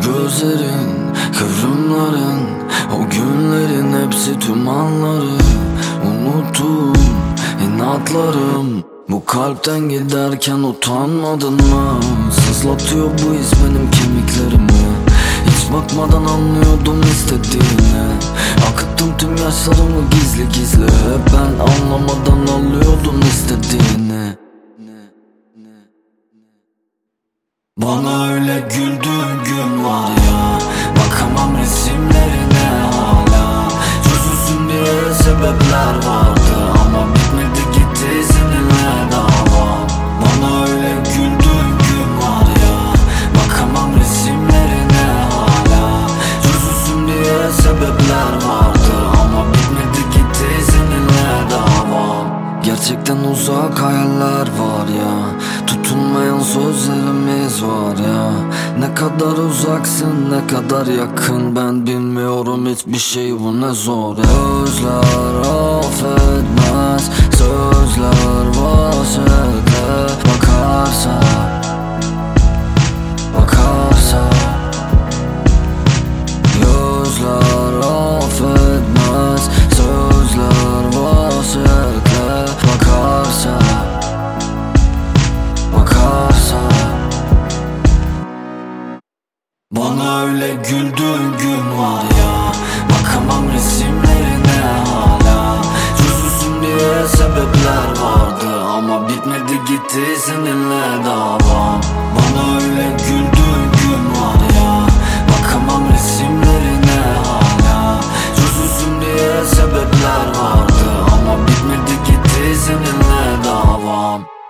sözlerin Kıvrımların O günlerin hepsi tüm anları. Unuttum inatlarım Bu kalpten giderken utanmadın mı? Sızlatıyor bu his benim kemiklerimi. Hiç bakmadan anlıyordum istediğini. Akıttım tüm yaşlarımı gizli gizli. Hep ben anlamadan alıyordum istediğini. Bana öyle güldüğün Tutunmayan sözlerimiz var ya. Ne kadar uzaksın ne kadar yakın. Ben bilmiyorum hiçbir şey bu ne zor ya. Sözler affetmez Öyle güldüğün gün var ya Bakamam resimlerine hala. Çözülsün diye sebepler vardı Ama bitmedi gitti seninle davam Bana öyle güldüğün gün var ya Bakamam resimlerine hala. Çözülsün diye sebepler vardı Ama bitmedi gitti seninle davam.